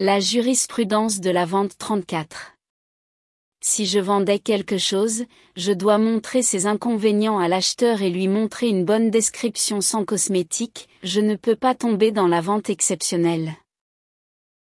La jurisprudence de la vente 34. Si je vendais quelque chose, je dois montrer ses inconvénients à l'acheteur et lui montrer une bonne description sans cosmétique, je ne peux pas tomber dans la vente exceptionnelle.